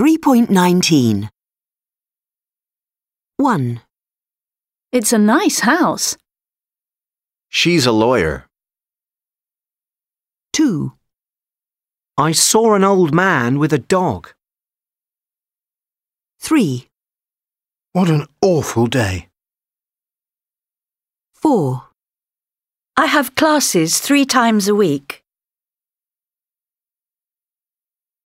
3.19 1, It's a nice house. She's a lawyer. 2, I saw an old man with a dog. 3, What an awful day. 4, I have classes three times a week.